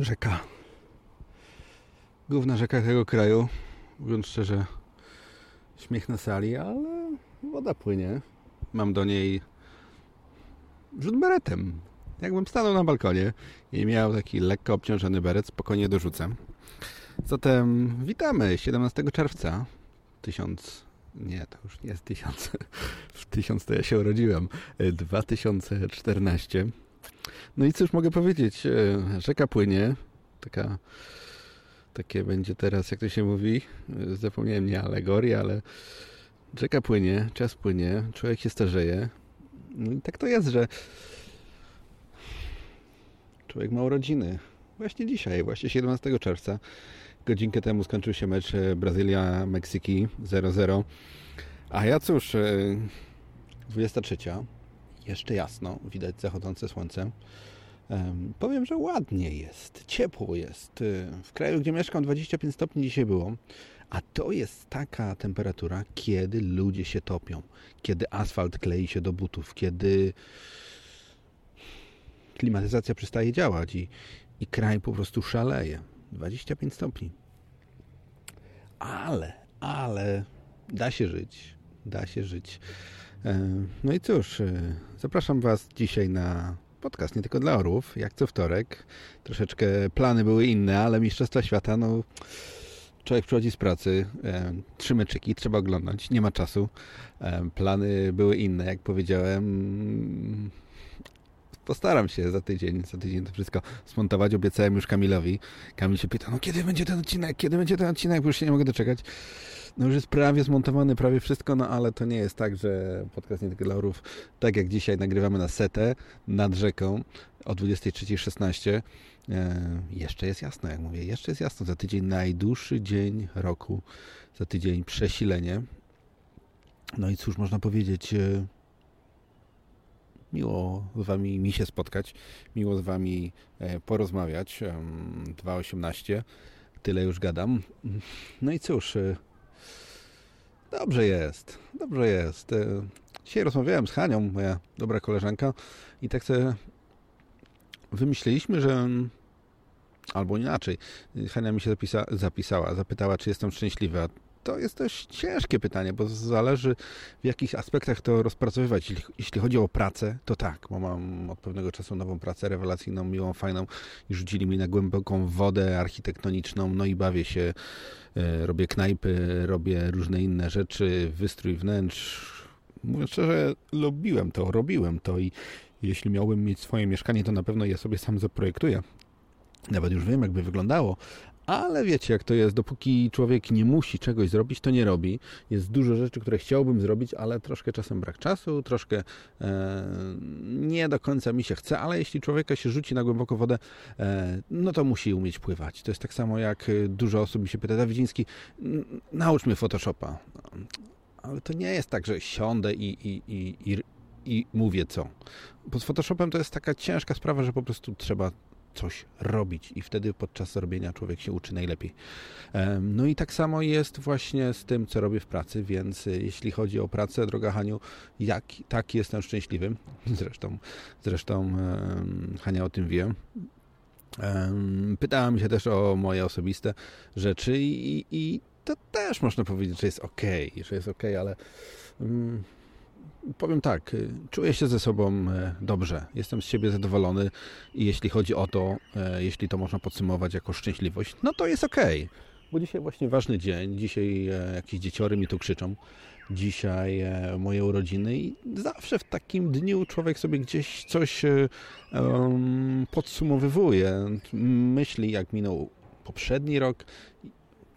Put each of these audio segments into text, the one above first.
Rzeka. Główna rzeka tego kraju. Mówiąc szczerze, śmiech na sali, ale woda płynie. Mam do niej rzut beretem. Jakbym stanął na balkonie i miał taki lekko obciążony beret, spokojnie dorzucam. Zatem witamy 17 czerwca 1000 nie, to już nie jest 1000 w 1000 to ja się urodziłem 2014 no i cóż mogę powiedzieć? E, rzeka płynie. Taka takie będzie teraz, jak to się mówi. Zapomniałem, nie alegoria, ale rzeka płynie, czas płynie człowiek się starzeje. No i tak to jest, że człowiek ma urodziny. Właśnie dzisiaj, właśnie 17 czerwca. Godzinkę temu skończył się mecz e, Brazylia-Meksyki 0-0. A ja cóż, 23. Jeszcze jasno, widać zachodzące słońce. Powiem, że ładnie jest, ciepło jest. E, w kraju, gdzie mieszkam, 25 stopni dzisiaj było. A to jest taka temperatura, kiedy ludzie się topią, kiedy asfalt klei się do butów, kiedy klimatyzacja przestaje działać i, i kraj po prostu szaleje. 25 stopni. Ale, ale da się żyć. Da się żyć. E, no i cóż, e, zapraszam Was dzisiaj na podcast nie tylko dla orłów, jak co wtorek. Troszeczkę plany były inne, ale Mistrzostwa Świata, no człowiek przychodzi z pracy, e, trzy meczyki trzeba oglądać, nie ma czasu. Plany były inne, jak powiedziałem postaram się za tydzień, za tydzień to wszystko smontować. Obiecałem już Kamilowi. Kamil się pyta, no kiedy będzie ten odcinek, kiedy będzie ten odcinek, bo już się nie mogę doczekać. No już jest prawie zmontowany, prawie wszystko, no ale to nie jest tak, że podcast nie tylko dla orów, tak jak dzisiaj nagrywamy na setę nad rzeką o 23.16. E, jeszcze jest jasno, jak mówię, jeszcze jest jasno. Za tydzień najdłuższy dzień roku, za tydzień przesilenie. No i cóż można powiedzieć... E, Miło z Wami mi się spotkać, miło z Wami e, porozmawiać. 2.18, tyle już gadam. No i cóż, dobrze jest, dobrze jest. E, dzisiaj rozmawiałem z Hanią, moja dobra koleżanka i tak sobie wymyśliliśmy, że albo inaczej. Hania mi się zapisa, zapisała, zapytała, czy jestem szczęśliwy, a to jest dość ciężkie pytanie, bo zależy w jakich aspektach to rozpracowywać. Jeśli chodzi o pracę, to tak, bo mam od pewnego czasu nową pracę rewelacyjną, miłą, fajną i rzucili mi na głęboką wodę architektoniczną, no i bawię się, e, robię knajpy, robię różne inne rzeczy, wystrój wnętrz. Mówiąc szczerze, lubiłem to, robiłem to i jeśli miałbym mieć swoje mieszkanie, to na pewno je sobie sam zaprojektuję. Nawet już wiem, jakby wyglądało, ale wiecie, jak to jest, dopóki człowiek nie musi czegoś zrobić, to nie robi. Jest dużo rzeczy, które chciałbym zrobić, ale troszkę czasem brak czasu, troszkę e, nie do końca mi się chce, ale jeśli człowieka się rzuci na głęboką wodę, e, no to musi umieć pływać. To jest tak samo jak dużo osób mi się pyta, Dawidziński, naucz mnie Photoshopa. Ale to nie jest tak, że siądę i, i, i, i, i mówię co. Bo z Photoshopem to jest taka ciężka sprawa, że po prostu trzeba coś robić i wtedy podczas robienia człowiek się uczy najlepiej. No i tak samo jest właśnie z tym, co robię w pracy, więc y, jeśli chodzi o pracę, droga Haniu, jak, tak jestem szczęśliwy. Zresztą, zresztą Hania o tym wie. Pytała mi się też o moje osobiste rzeczy i, i to też można powiedzieć, że jest ok, że jest ok, ale mm, powiem tak, y, czuję się ze sobą e, dobrze, jestem z siebie zadowolony i jeśli chodzi o to, e, jeśli to można podsumować jako szczęśliwość, no to jest ok. Bo dzisiaj właśnie ważny dzień, dzisiaj jakieś dzieciory mi tu krzyczą, dzisiaj moje urodziny i zawsze w takim dniu człowiek sobie gdzieś coś um, podsumowywuje, myśli jak minął poprzedni rok,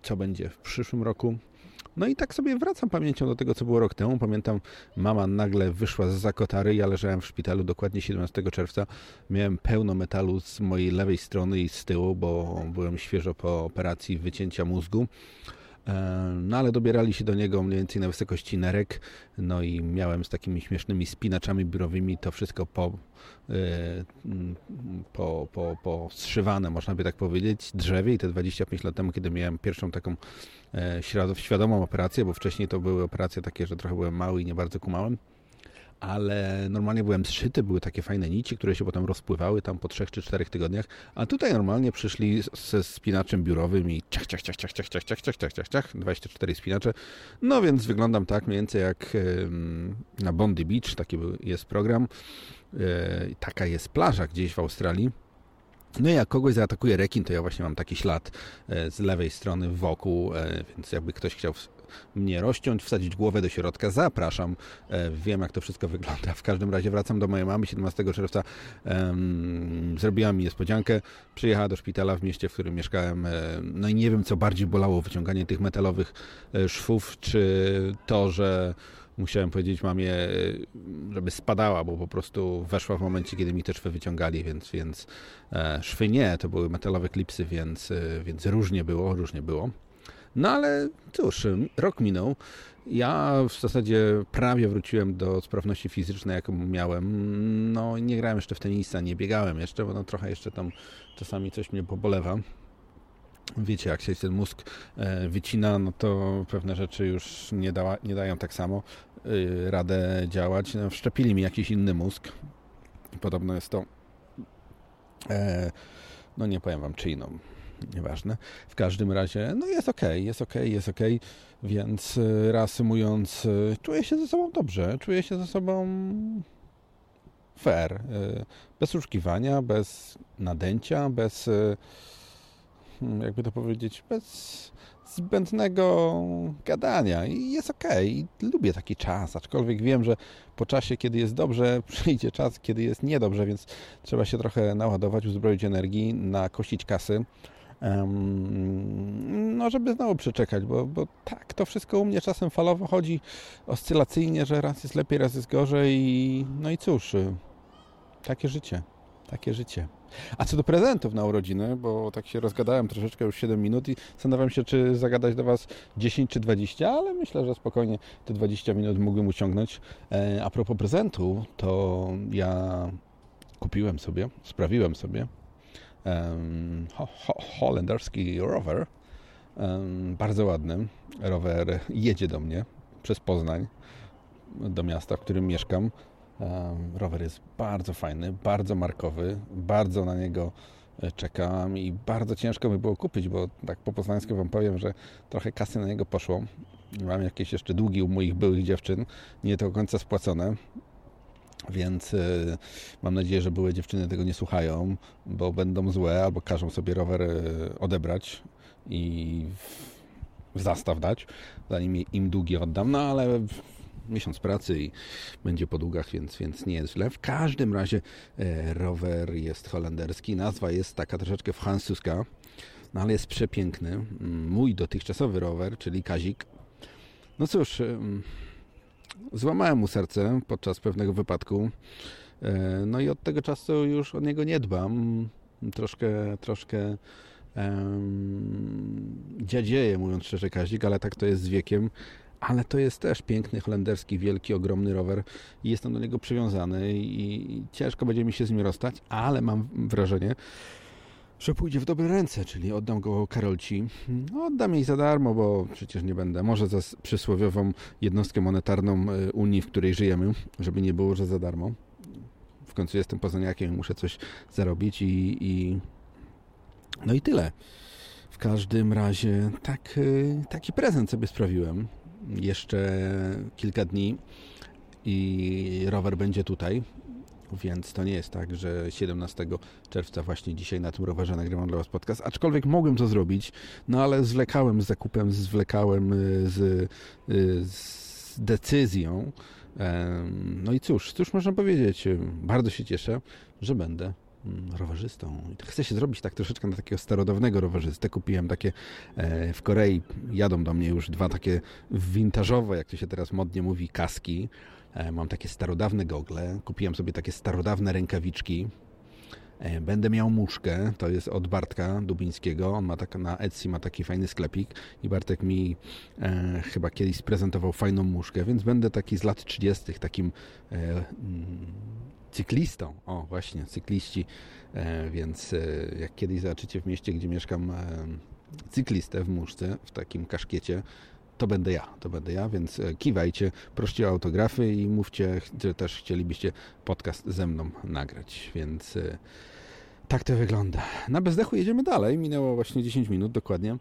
co będzie w przyszłym roku, no i tak sobie wracam pamięcią do tego, co było rok temu. Pamiętam, mama nagle wyszła z zakotary, ja leżałem w szpitalu dokładnie 17 czerwca. Miałem pełno metalu z mojej lewej strony i z tyłu, bo byłem świeżo po operacji wycięcia mózgu. E, no ale dobierali się do niego mniej więcej na wysokości nerek, no i miałem z takimi śmiesznymi spinaczami biurowymi to wszystko po, e, po, po, po zszywane, można by tak powiedzieć, drzewie i te 25 lat temu, kiedy miałem pierwszą taką e, świadomą operację, bo wcześniej to były operacje takie, że trochę byłem mały i nie bardzo kumałem, ale normalnie byłem zszyty, były takie fajne nici, które się potem rozpływały tam po trzech czy czterech tygodniach, a tutaj normalnie przyszli ze spinaczem biurowym i ciach, ciach, ciach, ciach, ciach, ciach, ciach, ciach, ciach, ciach, ciach, 24 spinacze. No więc wyglądam tak mniej więcej jak na Bondi Beach, taki jest program. Taka jest plaża gdzieś w Australii. No i jak kogoś zaatakuje rekin, to ja właśnie mam taki ślad z lewej strony wokół, więc jakby ktoś chciał mnie rozciąć, wsadzić głowę do środka. Zapraszam. E, wiem, jak to wszystko wygląda. W każdym razie wracam do mojej mamy 17 czerwca. Zrobiła mi niespodziankę. Przyjechała do szpitala w mieście, w którym mieszkałem. E, no i nie wiem, co bardziej bolało, wyciąganie tych metalowych e, szwów, czy to, że musiałem powiedzieć mamie, żeby spadała, bo po prostu weszła w momencie, kiedy mi te szwy wyciągali, więc, więc szwy nie, to były metalowe klipsy, więc, więc różnie było, różnie było. No ale cóż, rok minął. Ja w zasadzie prawie wróciłem do sprawności fizycznej, jaką miałem. No nie grałem jeszcze w tenisa, nie biegałem jeszcze, bo no trochę jeszcze tam czasami coś mnie pobolewa. Wiecie, jak się ten mózg e, wycina, no to pewne rzeczy już nie, dała, nie dają tak samo e, radę działać. No, wszczepili mi jakiś inny mózg. Podobno jest to, e, no nie powiem wam czyjną nieważne. W każdym razie, no jest ok, jest ok, jest ok, więc y, reasumując, y, czuję się ze sobą dobrze, czuję się ze sobą fair, y, bez oszukiwania, bez nadęcia, bez, hmm, jakby to powiedzieć, bez zbędnego gadania i jest ok. Lubię taki czas, aczkolwiek wiem, że po czasie, kiedy jest dobrze, przyjdzie czas, kiedy jest niedobrze, więc trzeba się trochę naładować, uzbroić energii, nakosić kasy, no żeby znowu przeczekać, bo, bo tak to wszystko u mnie czasem falowo chodzi oscylacyjnie, że raz jest lepiej, raz jest gorzej i no i cóż, y, takie życie, takie życie. A co do prezentów na urodziny, bo tak się rozgadałem troszeczkę już 7 minut i zastanawiam się, czy zagadać do Was 10 czy 20, ale myślę, że spokojnie te 20 minut mógłbym uciągnąć. E, a propos prezentu, to ja kupiłem sobie, sprawiłem sobie ho, ho, holenderski rower, bardzo ładny. Rower jedzie do mnie przez Poznań, do miasta, w którym mieszkam. Rower jest bardzo fajny, bardzo markowy, bardzo na niego e, czekam i bardzo ciężko mi było kupić, bo tak po poznańsku Wam powiem, że trochę kasy na niego poszło. Mam jakieś jeszcze długi u moich byłych dziewczyn, nie do końca spłacone. Więc y, mam nadzieję, że były dziewczyny tego nie słuchają, bo będą złe albo każą sobie rower y, odebrać i w zastaw dać, zanim im długi oddam. No ale miesiąc pracy i będzie po długach, więc, więc nie jest źle. W każdym razie e, rower jest holenderski. Nazwa jest taka troszeczkę francuska, no ale jest przepiękny. Mój dotychczasowy rower, czyli Kazik. No cóż złamałem mu serce podczas pewnego wypadku. E, no i od tego czasu już o niego nie dbam. Troszkę, troszkę um, dziadzieje, mówiąc szczerze, Kazik, ale tak to jest z wiekiem. Ale to jest też piękny, holenderski, wielki, ogromny rower i jestem do niego przywiązany i ciężko będzie mi się z nim rozstać, ale mam wrażenie, że pójdzie w dobre ręce, czyli oddam go Karolci. Oddam jej za darmo, bo przecież nie będę. Może za przysłowiową jednostkę monetarną e, Unii, w której żyjemy, żeby nie było, że za darmo. W końcu jestem poznaniakiem, muszę coś zarobić i, i... no i tyle. W każdym razie tak, e, taki prezent sobie sprawiłem. Jeszcze kilka dni i rower będzie tutaj więc to nie jest tak, że 17 czerwca właśnie dzisiaj na tym rowerze nagrywam dla Was podcast, aczkolwiek mogłem to zrobić, no ale zwlekałem z zakupem, zwlekałem y, z, y, z decyzją. No i cóż, cóż można powiedzieć, bardzo się cieszę, że będę rowerzystą. Chcę się zrobić tak troszeczkę na takiego starodawnego rowerzystę. Kupiłem takie e, w Korei, jadą do mnie już dwa takie vintażowe, jak to się teraz modnie mówi, kaski. E, mam takie starodawne gogle, kupiłem sobie takie starodawne rękawiczki. E, będę miał muszkę, to jest od Bartka Dubińskiego. On ma tak, na Etsy ma taki fajny sklepik i Bartek mi e, chyba kiedyś sprezentował fajną muszkę, więc będę taki z lat 30. takim e, mm, cyklistą. O, właśnie, cykliści. E, więc e, jak kiedyś zobaczycie w mieście, gdzie mieszkam, cyklistę w muszce, w takim kaszkiecie, to będę ja, to będę ja, więc e, kiwajcie, proście o autografy i mówcie, że też chcielibyście podcast ze mną nagrać, więc e, tak to wygląda. Na bezdechu jedziemy dalej, minęło właśnie 10 minut dokładnie.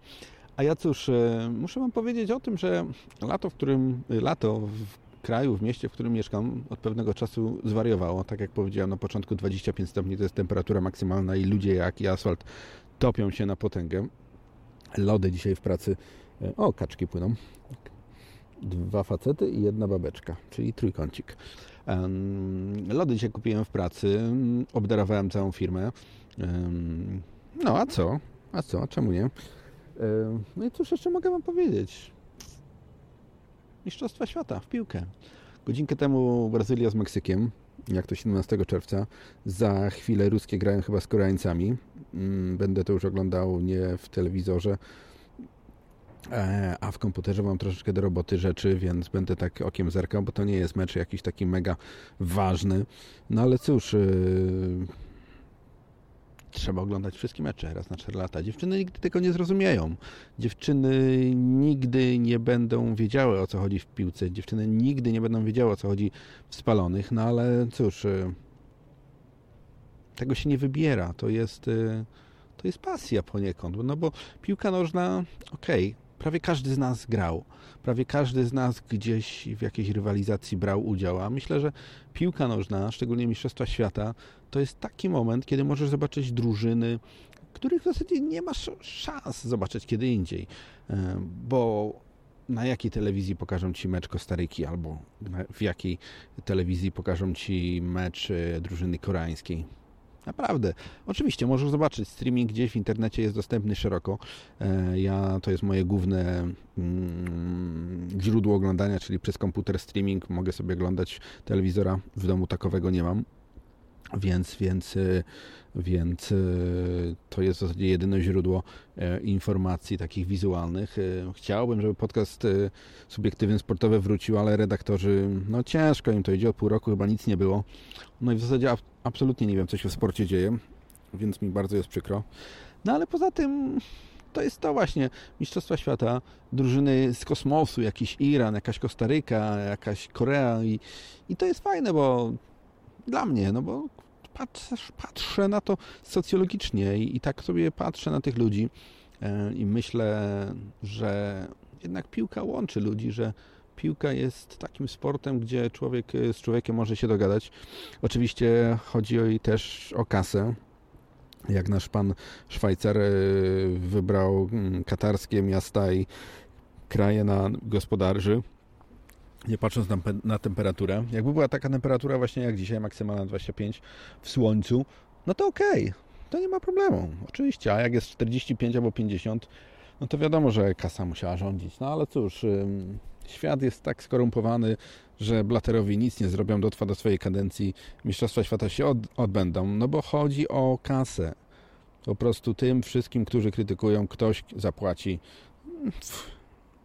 A ja cóż, e, muszę Wam powiedzieć o tym, że lato, w którym, lato w kraju, w mieście, w którym mieszkam, od pewnego czasu zwariowało. Tak jak powiedziałem na początku, 25 stopni to jest temperatura maksymalna i ludzie, jak i asfalt, topią się na potęgę. Lody dzisiaj w pracy. O, kaczki płyną. Dwa facety i jedna babeczka, czyli trójkącik. Lody dzisiaj kupiłem w pracy, obdarowałem całą firmę. No a co? A co? Czemu nie? No i cóż jeszcze mogę Wam powiedzieć? Mistrzostwa Świata w piłkę. Godzinkę temu Brazylia z Meksykiem, jak to 17 czerwca. Za chwilę ruskie grają chyba z Koreańcami. Mm, będę to już oglądał nie w telewizorze, a w komputerze mam troszeczkę do roboty rzeczy, więc będę tak okiem zerkał, bo to nie jest mecz jakiś taki mega ważny. No ale cóż, y, trzeba oglądać wszystkie mecze raz na 4 lata. Dziewczyny nigdy tego nie zrozumieją. Dziewczyny nigdy nie będą wiedziały o co chodzi w piłce. Dziewczyny nigdy nie będą wiedziały o co chodzi w spalonych. No ale cóż, y, tego się nie wybiera. To jest, y, to jest pasja poniekąd. No bo piłka nożna, okej, okay, prawie każdy z nas grał. Prawie każdy z nas gdzieś w jakiejś rywalizacji brał udział. A myślę, że piłka nożna, szczególnie Mistrzostwa Świata, to jest taki moment, kiedy możesz zobaczyć drużyny, których w zasadzie nie masz szans zobaczyć kiedy indziej. E, bo na jakiej telewizji pokażą Ci mecz Kostaryki albo w jakiej telewizji pokażą Ci mecz drużyny koreańskiej Naprawdę. Oczywiście, możesz zobaczyć, streaming gdzieś w internecie jest dostępny szeroko. E, ja, to jest moje główne mm, źródło oglądania, czyli przez komputer streaming mogę sobie oglądać telewizora. W domu takowego nie mam. Więc, więc, e, więc e, to jest w zasadzie jedyne źródło informacji takich wizualnych. Chciałbym, żeby podcast subiektywny sportowy wrócił, ale redaktorzy, no ciężko im to idzie, od pół roku chyba nic nie było. No i w zasadzie absolutnie nie wiem, co się w sporcie dzieje, więc mi bardzo jest przykro. No ale poza tym to jest to właśnie Mistrzostwa Świata, drużyny z kosmosu, jakiś Iran, jakaś Kostaryka, jakaś Korea i, i to jest fajne, bo dla mnie, no bo patrzę, patrzę na to socjologicznie i, i tak sobie patrzę na tych ludzi e, i myślę, że jednak piłka łączy ludzi, że piłka jest takim sportem, gdzie człowiek z człowiekiem może się dogadać. Oczywiście chodzi o, też o kasę. Jak nasz pan Szwajcar e, wybrał mm, katarskie miasta i kraje na gospodarzy, nie patrząc na, na temperaturę. Jakby była taka temperatura właśnie jak dzisiaj, maksymalna 25 w słońcu, no to okej, okay, to nie ma problemu. Oczywiście, a jak jest 45 albo 50, no to wiadomo, że kasa musiała rządzić. No ale cóż, świat jest tak skorumpowany, że Blaterowi nic nie zrobią, dotrwa do swojej kadencji, Mistrzostwa Świata się od, odbędą, no bo chodzi o kasę. Po prostu tym wszystkim, którzy krytykują, ktoś zapłaci.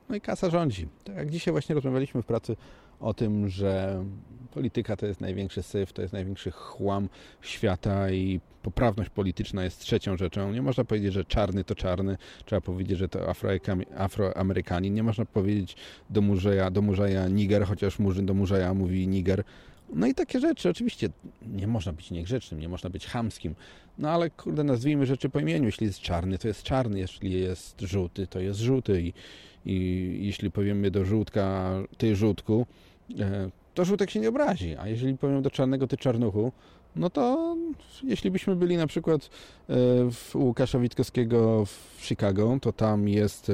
No i kasa rządzi. Tak jak dzisiaj właśnie rozmawialiśmy w pracy o tym, że polityka to jest największy syf, to jest największy chłam świata i poprawność polityczna jest trzecią rzeczą. Nie można powiedzieć, że czarny to czarny, trzeba powiedzieć, że to afroamerykanin. Nie można powiedzieć do murzeja, do murzeja niger, chociaż murzyn do murzeja mówi niger. No i takie rzeczy. Oczywiście nie można być niegrzecznym, nie można być chamskim. No ale kurde, nazwijmy rzeczy po imieniu. Jeśli jest czarny, to jest czarny. Jeśli jest żółty, to jest żółty. I, i jeśli powiemy do żółtka, ty żółtku, e, to żółtek się nie obrazi. A jeżeli powiem do czarnego, ty czarnuchu, no to jeśli byśmy byli na przykład e, w Łukasza Witkowskiego w Chicago, to tam jest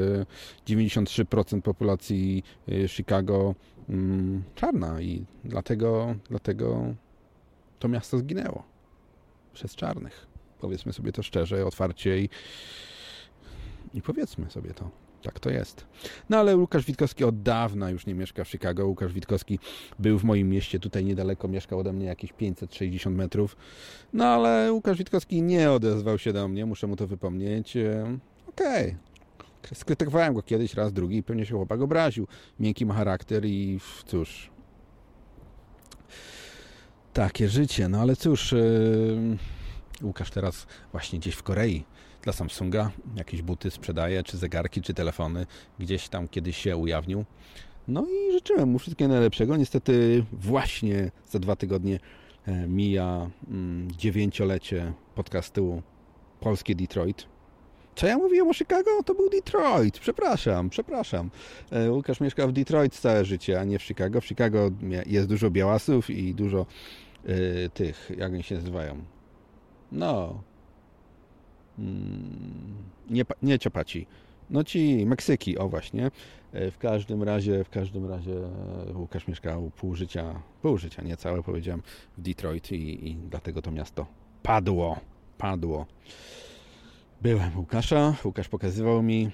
93% e, populacji Chicago mm, czarna i dlatego, dlatego to miasto zginęło przez czarnych. Powiedzmy sobie to szczerze, otwarcie i, i powiedzmy sobie to. Tak to jest. No ale Łukasz Witkowski od dawna już nie mieszka w Chicago. Łukasz Witkowski był w moim mieście, tutaj niedaleko mieszkał ode mnie jakieś 560 metrów. No ale Łukasz Witkowski nie odezwał się do mnie, muszę mu to wypomnieć. E, okej. Okay. Skrytykowałem go kiedyś, raz, drugi i pewnie się chłopak obraził. Miękki ma charakter i cóż... Takie życie, no ale cóż... Yy Łukasz teraz właśnie gdzieś w Korei dla Samsunga jakieś buty sprzedaje, czy zegarki, czy telefony. Gdzieś tam kiedyś się ujawnił. No i życzyłem mu wszystkiego najlepszego. Niestety właśnie za dwa tygodnie e, mija mm, dziewięciolecie podcastu Polskie Detroit. Co ja mówiłem o Chicago? To był Detroit. Przepraszam, przepraszam. E, Łukasz mieszka w Detroit całe życie, a nie w Chicago. W Chicago jest dużo białasów i dużo y, tych, jak oni się nazywają. No. Mm, nie, nie ciopaci. No ci Meksyki, o właśnie. E, w każdym razie, w każdym razie Łukasz mieszkał pół życia, pół życia, nie całe powiedziałem, w Detroit i, i dlatego to miasto padło, padło. Byłem Łukasza, Łukasz pokazywał mi.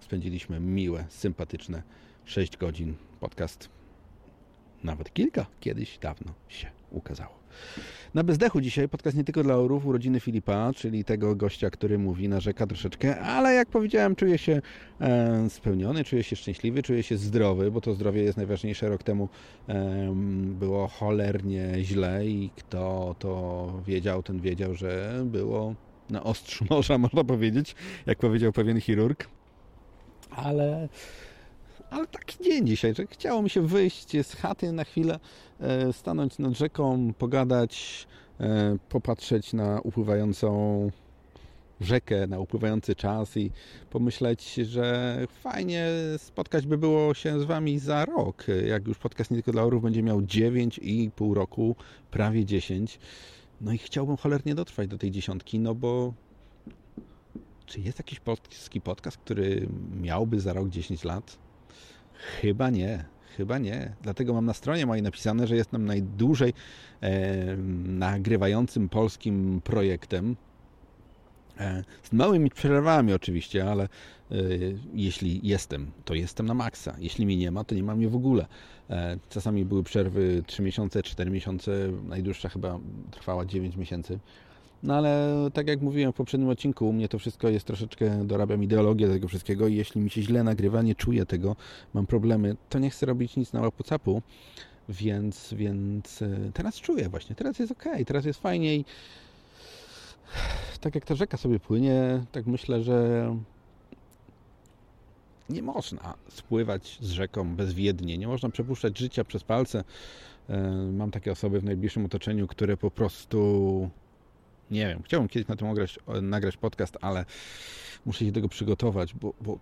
Spędziliśmy miłe, sympatyczne 6 godzin. Podcast nawet kilka kiedyś dawno się ukazało. Na bezdechu dzisiaj podcast nie tylko dla orów urodziny Filipa, czyli tego gościa, który mówi, narzeka troszeczkę, ale jak powiedziałem, czuję się e, spełniony, czuję się szczęśliwy, czuję się zdrowy, bo to zdrowie jest najważniejsze. Rok temu e, było cholernie źle i kto to wiedział, ten wiedział, że było na ostrzu noża, można powiedzieć, jak powiedział pewien chirurg. Ale ale taki dzień dzisiaj, że chciało mi się wyjść z chaty na chwilę, e, stanąć nad rzeką, pogadać, e, popatrzeć na upływającą rzekę, na upływający czas i pomyśleć, że fajnie spotkać by było się z Wami za rok. Jak już podcast Nie Tylko dla Orów będzie miał 9,5 roku, prawie 10. No i chciałbym cholernie dotrwać do tej dziesiątki, no bo czy jest jakiś polski podcast, który miałby za rok 10 lat? Chyba nie. Chyba nie. Dlatego mam na stronie mojej napisane, że jestem najdłużej e, nagrywającym polskim projektem. E, z małymi przerwami oczywiście, ale e, jeśli jestem, to jestem na maksa. Jeśli mi nie ma, to nie mam mnie w ogóle. E, czasami były przerwy 3 miesiące, 4 miesiące, najdłuższa chyba trwała 9 miesięcy. No ale tak jak mówiłem w poprzednim odcinku, u mnie to wszystko jest troszeczkę, dorabiam ideologię tego wszystkiego i jeśli mi się źle nagrywa, nie czuję tego, mam problemy, to nie chcę robić nic na łapu więc, więc e, teraz czuję właśnie, teraz jest ok, teraz jest fajnie i tak jak ta rzeka sobie płynie, tak myślę, że nie można spływać z rzeką bezwiednie, nie można przepuszczać życia przez palce. E, mam takie osoby w najbliższym otoczeniu, które po prostu nie wiem, chciałbym kiedyś na tym nagrać, nagrać podcast, ale muszę się tego przygotować, bo, bo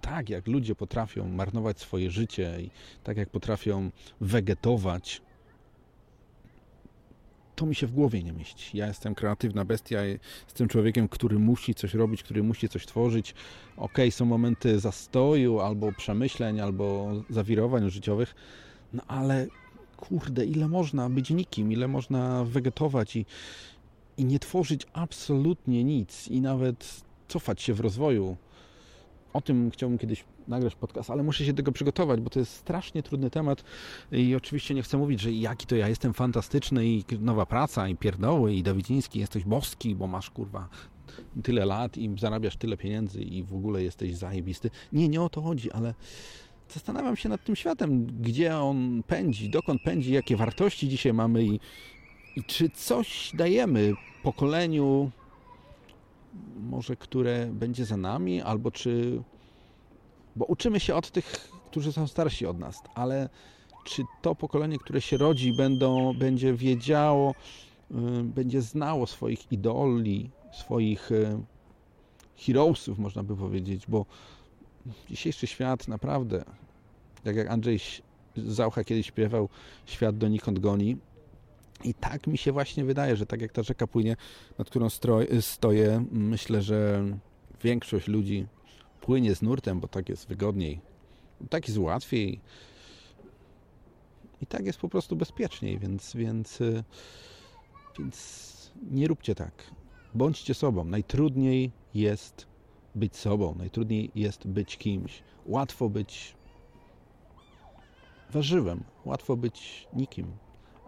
tak jak ludzie potrafią marnować swoje życie i tak jak potrafią wegetować, to mi się w głowie nie mieści. Ja jestem kreatywna bestia, jestem człowiekiem, który musi coś robić, który musi coś tworzyć. Ok, są momenty zastoju, albo przemyśleń, albo zawirowań życiowych, no ale kurde, ile można być nikim, ile można wegetować i, i nie tworzyć absolutnie nic i nawet cofać się w rozwoju. O tym chciałbym kiedyś nagrać podcast, ale muszę się tego przygotować, bo to jest strasznie trudny temat i oczywiście nie chcę mówić, że jaki to ja jestem fantastyczny i nowa praca i pierdoły i Dawidziński jesteś boski, bo masz kurwa tyle lat i zarabiasz tyle pieniędzy i w ogóle jesteś zajebisty. Nie, nie o to chodzi, ale zastanawiam się nad tym światem, gdzie on pędzi, dokąd pędzi, jakie wartości dzisiaj mamy i, i czy coś dajemy pokoleniu, może które będzie za nami, albo czy. Bo uczymy się od tych, którzy są starsi od nas, ale czy to pokolenie, które się rodzi, będą, będzie wiedziało, y, będzie znało swoich idoli, swoich y, heroesów, można by powiedzieć, bo dzisiejszy świat naprawdę, tak jak Andrzej Zaucha kiedyś śpiewał, świat donikąd goni, i tak mi się właśnie wydaje, że tak jak ta rzeka płynie, nad którą stoję, myślę, że większość ludzi płynie z nurtem, bo tak jest wygodniej, tak jest łatwiej i tak jest po prostu bezpieczniej, więc, więc, y, więc nie róbcie tak. Bądźcie sobą. Najtrudniej jest być sobą, najtrudniej jest być kimś. Łatwo być warzywem, łatwo być nikim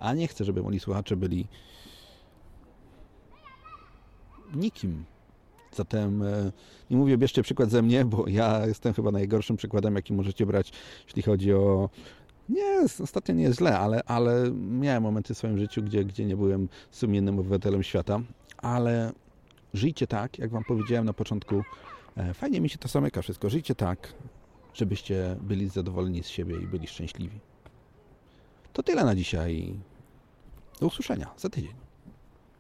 a nie chcę, żeby moi słuchacze byli nikim. Zatem e, nie mówię, bierzcie przykład ze mnie, bo ja jestem chyba najgorszym przykładem, jaki możecie brać, jeśli chodzi o Nie, ostatnio nie jest źle, ale, ale miałem momenty w swoim życiu, gdzie, gdzie nie byłem sumiennym obywatelem świata, ale żyjcie tak, jak Wam powiedziałem na początku, e, fajnie mi się to zamyka wszystko, żyjcie tak, żebyście byli zadowoleni z siebie i byli szczęśliwi. To tyle na dzisiaj. Do usłyszenia za tydzień.